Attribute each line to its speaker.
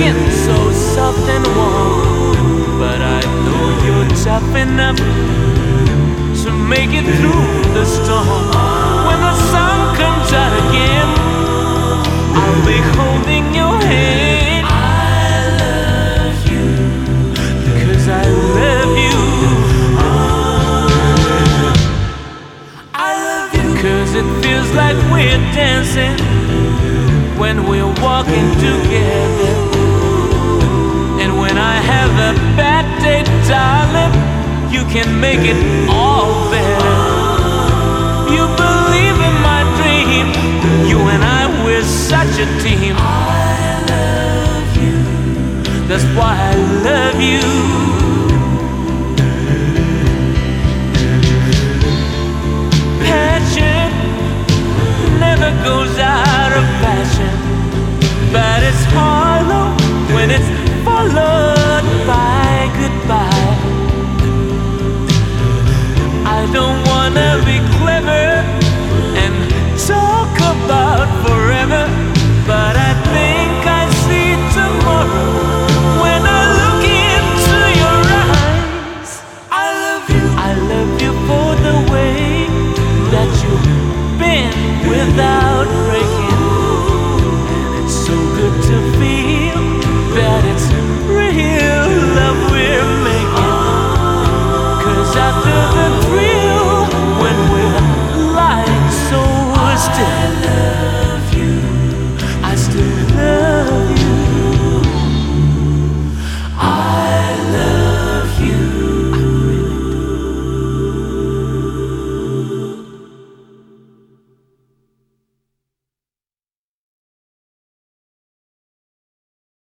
Speaker 1: skin so soft and warm. But I know you're tough enough to make it through the storm. When the sun comes out again, I'll be holding your hand. I love you, cause I love you. I love you, cause it feels like we're dancing when we're walking together. can make it all better. You believe in my dream. You and I, we're such a team. I love you. That's why I love you. Passion never goes out of fashion, but it's hollow when it's followed by goodbye.